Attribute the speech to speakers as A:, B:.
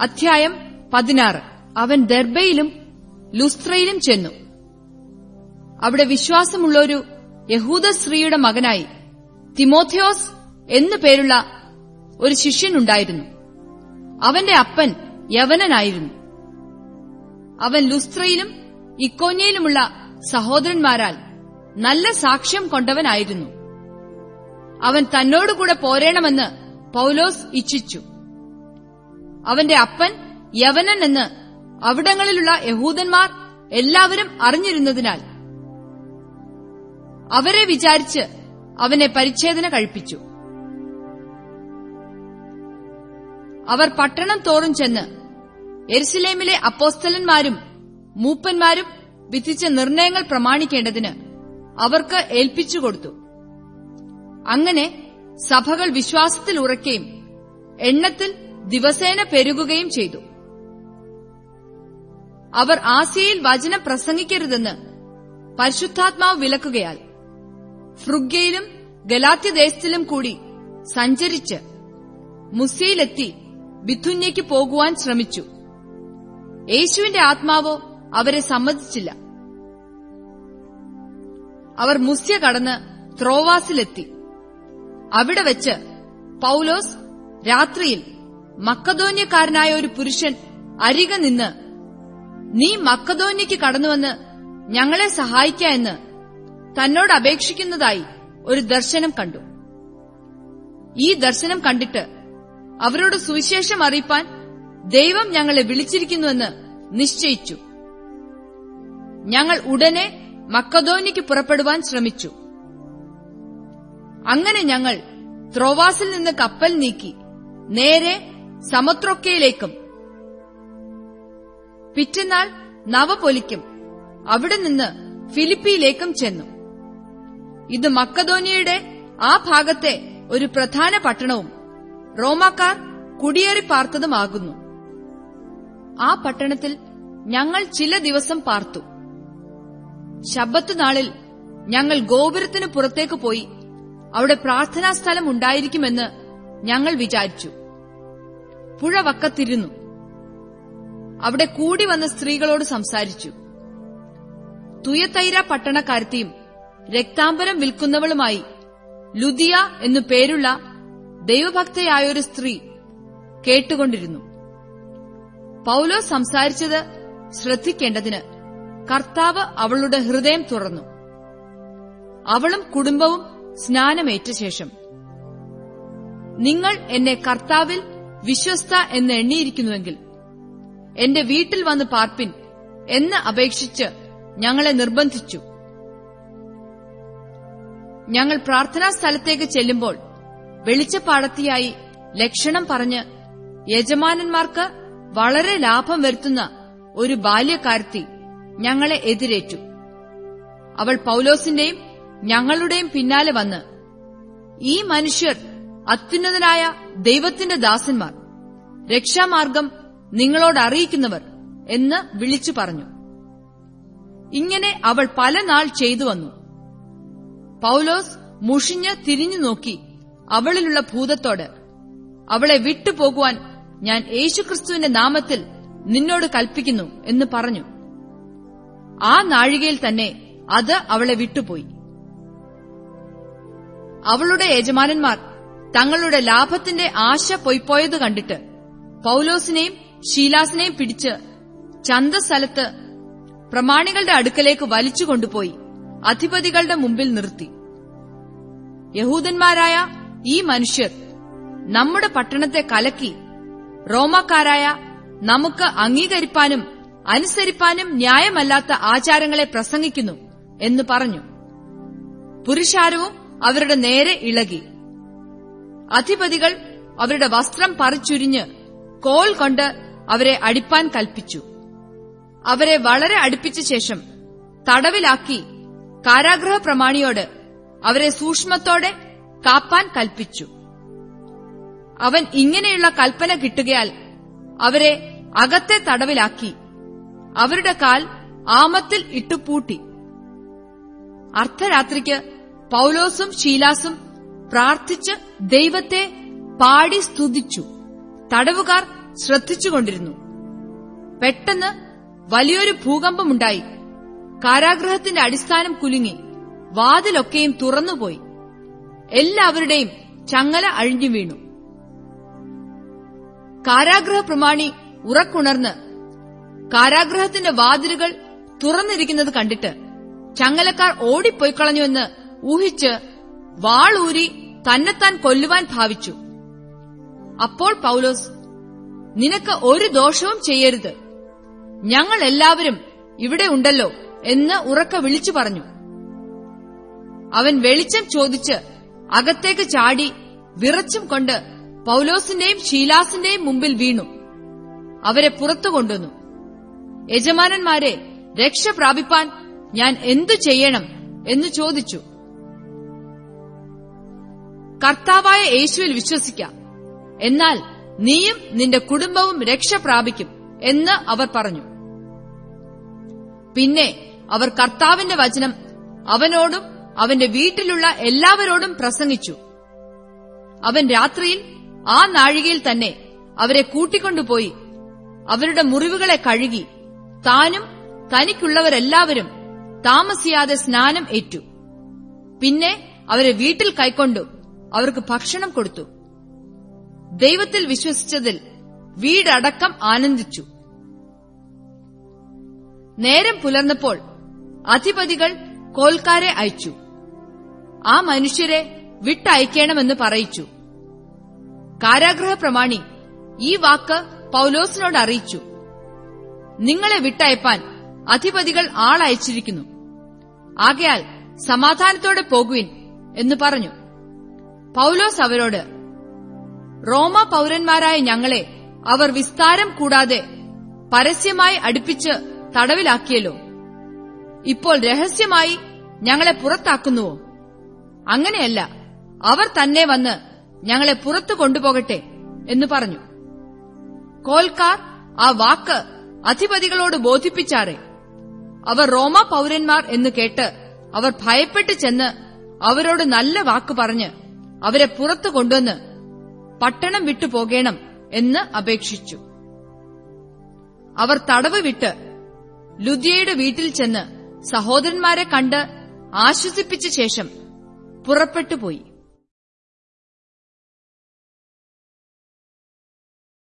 A: അധ്യായം പതിനാറ്. അവൻ ദർബയിലും ലുസ്ത്രയിലും ചെന്നു. അവിടെ വിശ്വാസമുള്ള ഒരു യഹൂദ സ്ത്രീയുടെ മകനായി തിമോഥിയോസ് എന്നു പേരുള്ള ഒരു ശിഷ്യനുണ്ടായിരുന്നു. അവന്റെ അപ്പൻ യവനനായിരുന്നു. അവൻ ലുസ്ത്രയിലും ഇക്കോന്യയിലുമുള്ള സഹോദരന്മാരാൽ നല്ല സാക്ഷ്യം കൊണ്ടവനായിരുന്നു. അവൻ തന്നോടുകൂടെ പോരേണമെന്ന് പൌലോസ് ഇച്ഛിച്ചു. അവന്റെ അപ്പൻ യവനൻ എന്ന് അവിടങ്ങളിലുള്ള യഹൂദന്മാർ എല്ലാവരും അറിഞ്ഞിരുന്നതിനാൽ അവരെ വിചാരിച്ച് അവനെ പരിച്ഛേദന കഴിപ്പിച്ചു. അവർ പട്ടണം തോറും ചെന്ന് എരുസലേമിലെ അപ്പോസ്തലന്മാരും മൂപ്പന്മാരും വിധിച്ച നിർണയങ്ങൾ പ്രമാണിക്കേണ്ടതിന് അവർക്ക് ഏൽപ്പിച്ചുകൊടുത്തു അങ്ങനെ സഭകൾ വിശ്വാസത്തിൽ ഉറക്കുകയും എണ്ണത്തിൽ ദിവസേന പെരുകുകയും ചെയ്തു. അവർ ആസിയയിൽ വചനം പ്രസംഗിക്കരുതെന്ന് പരിശുദ്ധാത്മാവ് വിലക്കുകയാൽ ഫ്രുഗ്യയിലും ഗലാത്യദേശത്തിലും കൂടി സഞ്ചരിച്ച് മുസ്യയിലെത്തി ബിഥുന്യയ്ക്ക് പോകുവാൻ ശ്രമിച്ചു. യേശുവിന്റെ ആത്മാവോ അവരെ സമ്മതിച്ചില്ല. അവർ മുസ്യ കടന്ന് ത്രോവാസിലെത്തി. അവിടെ വെച്ച് പൌലോസ് രാത്രിയിൽ മക്കതോന്യക്കാരനായ ഒരു പുരുഷൻ അരിക നിന്ന് നീ മക്കതോന്യക്ക് കടന്നുവന്ന് ഞങ്ങളെ സഹായിക്ക എന്ന് തന്നോട് അപേക്ഷിക്കുന്നതായി ഒരു ദർശനം കണ്ടു. ഈ ദർശനം കണ്ടിട്ട് അവരോട് സുവിശേഷം അറിയിപ്പാൻ ദൈവം ഞങ്ങളെ വിളിച്ചിരിക്കുന്നുവെന്ന് നിശ്ചയിച്ചു. ഞങ്ങൾ ഉടനെ മക്കതോന്യക്ക് പുറപ്പെടുവാൻ ശ്രമിച്ചു. അങ്ങനെ ഞങ്ങൾ ത്രോവാസിൽ നിന്ന് കപ്പൽ നീക്കി നേരെ സമത്രൊക്കയിലേക്കും പിറ്റന്നാൾ നവപൊലിക്കും. അവിടെ നിന്ന് ഫിലിപ്പിയിലേക്കും ചെന്നു. ഇത് മക്കധോനിയുടെ ആ ഭാഗത്തെ ഒരു പ്രധാന പട്ടണവും റോമാക്കാർ കുടിയേറി പാർത്തതുമാകുന്നു. ആ പട്ടണത്തിൽ ഞങ്ങൾ ചില ദിവസം പാർത്തു. ശബ്ബത്ത് നാളിൽ ഞങ്ങൾ ഗോപുരത്തിന് പുറത്തേക്ക് പോയി അവിടെ പ്രാർത്ഥനാ സ്ഥലം ഉണ്ടായിരിക്കുമെന്ന് ഞങ്ങൾ വിചാരിച്ചു. പുഴ വക്കത്തിരുന്നു. അവിടെ കൂടി വന്ന സ്ത്രീകളോട് സംസാരിച്ചു. തുയത്തൈര പട്ടണക്കാരത്തിയും രക്താംബരം വിൽക്കുന്നവളുമായി ലുദിയ എന്നു പേരുള്ള ദൈവഭക്തയായൊരു സ്ത്രീ കേട്ടുകൊണ്ടിരുന്നു. പൌലോ സംസാരിച്ചത് ശ്രദ്ധിക്കേണ്ടതിന് കർത്താവ് അവളുടെ ഹൃദയം തുറന്നു. അവളും കുടുംബവും സ്നാനമേറ്റ ശേഷം നിങ്ങൾ എന്നെ കർത്താവിൽ വിശ്വസ്ത എന്ന് എണ്ണിയിരിക്കുന്നുവെങ്കിൽ. എന്റെ വീട്ടിൽ വന്ന് പാർപ്പിൻ എന്ന് അപേക്ഷിച്ച് ഞങ്ങളെ നിർബന്ധിച്ചു. ഞങ്ങൾ പ്രാർത്ഥനാ സ്ഥലത്തേക്ക് ചെല്ലുമ്പോൾ വെളിച്ചപ്പാടത്തിയായി ലക്ഷണം പറഞ്ഞ് യജമാനന്മാർക്ക് വളരെ ലാഭം വരുത്തുന്ന ഒരു ബാല്യക്കാരത്തി ഞങ്ങളെ എതിരേറ്റു. അവൾ പൌലോസിന്റെയും ഞങ്ങളുടെയും പിന്നാലെ വന്ന് ഈ മനുഷ്യർ അത്യുന്നതനായ ദൈവത്തിന്റെ ദാസന്മാർ. രക്ഷാമാർഗം നിങ്ങളോട് അറിയിക്കുന്നവർ എന്ന് വിളിച്ചു പറഞ്ഞു. ഇങ്ങനെ അവൾ പല നാൾ ചെയ്തു വന്നു. പൌലോസ് മുഷിഞ്ഞ് തിരിഞ്ഞു നോക്കി അവളിലുള്ള ഭൂതത്തോട് അവളെ വിട്ടുപോകുവാൻ ഞാൻ യേശുക്രിസ്തുവിന്റെ നാമത്തിൽ നിന്നോട് കൽപ്പിക്കുന്നു എന്ന് പറഞ്ഞു. ആ നാഴികയിൽ തന്നെ അത് അവളെ വിട്ടുപോയി. അവളുടെ യജമാനന്മാർ തങ്ങളുടെ ലാഭത്തിന്റെ ആശ പൊയ്പോയത് കണ്ടിട്ട് പൌലോസിനെയും ഷീലാസിനെയും പിടിച്ച് ചന്തസ്ഥലത്ത് പ്രമാണികളുടെ അടുക്കലേക്ക് വലിച്ചു കൊണ്ടുപോയി അധിപതികളുടെ മുമ്പിൽ നിർത്തി. യഹൂദന്മാരായ ഈ മനുഷ്യർ നമ്മുടെ പട്ടണത്തെ കലക്കി റോമാക്കാരായ നമുക്ക് അംഗീകരിപ്പാനും അനുസരിപ്പാനും ന്യായമല്ലാത്ത ആചാരങ്ങളെ പ്രസംഗിക്കുന്നു എന്ന് പറഞ്ഞു. പുരുഷാരവും അവരുടെ നേരെ ഇളകി. അധിപതികൾ അവരുടെ വസ്ത്രം പറിച്ചുരിഞ്ഞ് കോൽ കൊണ്ട് അവരെ അടിപ്പാൻ കൽപ്പിച്ചു. അവരെ വളരെ അടുപ്പിച്ച ശേഷം തടവിലാക്കി കാരാഗ്രഹ പ്രമാണിയോട് അവരെ സൂക്ഷ്മത്തോടെ കാപ്പാൻ കൽപ്പിച്ചു. അവൻ ഇങ്ങനെയുള്ള കൽപ്പന കിട്ടുകയാൽ അവരെ അകത്തെ തടവിലാക്കി അവരുടെ കാൽ ആമത്തിൽ ഇട്ടുപൂട്ടി. അർദ്ധരാത്രിക്ക് പൌലോസും ഷീലാസും പ്രാർത്ഥിച്ച് ദൈവത്തെ പാടി സ്തുതിച്ചു. തടവുകാർ ശ്രദ്ധിച്ചുകൊണ്ടിരുന്നു. പെട്ടെന്ന് വലിയൊരു ഭൂകമ്പമുണ്ടായി. കാരാഗ്രഹത്തിന്റെ അടിസ്ഥാനം കുലുങ്ങി. വാതിലൊക്കെയും തുറന്നുപോയി. എല്ലാവരുടെയും ചങ്ങല അഴിഞ്ഞു വീണു. കാരാഗ്രഹ പ്രമാണി ഉറക്കുണർന്ന് കാരാഗ്രഹത്തിന്റെ വാതിലുകൾ തുറന്നിരിക്കുന്നത് കണ്ടിട്ട് ചങ്ങലക്കാർ ഓടിപ്പോയിക്കളഞ്ഞുവെന്ന് ഊഹിച്ച് വാളൂരി തന്നെത്താൻ കൊല്ലുവാൻ ഭാവിച്ചു. അപ്പോൾ പൗലോസ് നിനക്ക് ഒരു ദോഷവും ചെയ്യരുത്. ഞങ്ങൾ എല്ലാവരും ഇവിടെ ഉണ്ടല്ലോ എന്ന് ഉറക്ക വിളിച്ചു പറഞ്ഞു. അവൻ വെളിച്ചം ചോദിച്ച് അകത്തേക്ക് ചാടി വിറച്ചും കൊണ്ട് പൌലോസിന്റെയും ഷീലാസിന്റെയും മുമ്പിൽ വീണു. അവരെ പുറത്തു കൊണ്ടുവന്നു. യജമാനന്മാരെ രക്ഷ പ്രാപിപ്പാൻ ഞാൻ എന്തു ചെയ്യണം? എന്ന് ചോദിച്ചു. കർത്താവായ യേശുവിൽ വിശ്വസിക്കാം. എന്നാൽ നീയും നിന്റെ കുടുംബവും രക്ഷ പ്രാപിക്കും എന്ന് അവർ പറഞ്ഞു. പിന്നെ അവർ കർത്താവിന്റെ വചനം അവനോടും അവന്റെ വീട്ടിലുള്ള എല്ലാവരോടും പ്രസംഗിച്ചു. അവൻ രാത്രിയിൽ ആ നാഴികയിൽ തന്നെ അവരെ കൂട്ടിക്കൊണ്ടുപോയി അവരുടെ മുറിവുകളെ കഴുകി താനും തനിക്കുള്ളവരെല്ലാവരും താമസിയാതെ സ്നാനം ഏറ്റു. പിന്നെ അവരെ വീട്ടിൽ കൈക്കൊണ്ടു. അവർക്ക് ഭക്ഷണം കൊടുത്തു. ദൈവത്തിൽ വിശ്വസിച്ചതിൽ വീടടക്കം ആനന്ദിച്ചു. നേരം പുലർന്നപ്പോൾ അധിപതികൾ കോൽക്കാരെ അയച്ചു. ആ മനുഷ്യരെ വിട്ടയക്കണമെന്ന് പറയിച്ചു. കാരാഗ്രഹ പ്രമാണി ഈ വാക്ക് പൌലോസിനോട് അറിയിച്ചു. നിങ്ങളെ വിട്ടയപ്പാൻ അധിപതികൾ ആളയച്ചിരിക്കുന്നു. ആകയാൽ സമാധാനത്തോടെ പോകുവിൻ എന്ന് പറഞ്ഞു. പൗലോസ് അവരോട് റോമ പൌരന്മാരായ ഞങ്ങളെ അവർ വിസ്താരം കൂടാതെ പരസ്യമായി അടുപ്പിച്ച് തടവിലാക്കിയല്ലോ. ഇപ്പോൾ രഹസ്യമായി ഞങ്ങളെ പുറത്താക്കുന്നുവോ? അങ്ങനെയല്ല അവർ തന്നെ വന്ന് ഞങ്ങളെ പുറത്തു കൊണ്ടുപോകട്ടെ എന്ന് പറഞ്ഞു. കോൽക്കാർ ആ വാക്ക് അധിപതികളോട് ബോധിപ്പിച്ചാറെ. അവർ റോമ പൌരന്മാർ എന്ന് കേട്ട് അവർ ഭയപ്പെട്ട് ചെന്ന് അവരോട് നല്ല വാക്ക് പറഞ്ഞ് അവരെ പുറത്തു കൊണ്ടുവന്ന് പട്ടണം വിട്ടു പോകേണം എന്ന് അപേക്ഷിച്ചു. അവർ തടവ് വിട്ട് ലുദിയയുടെ വീട്ടിൽ ചെന്ന് സഹോദരന്മാരെ കണ്ട് ആശ്വസിപ്പിച്ച ശേഷം പുറപ്പെട്ടുപോയി.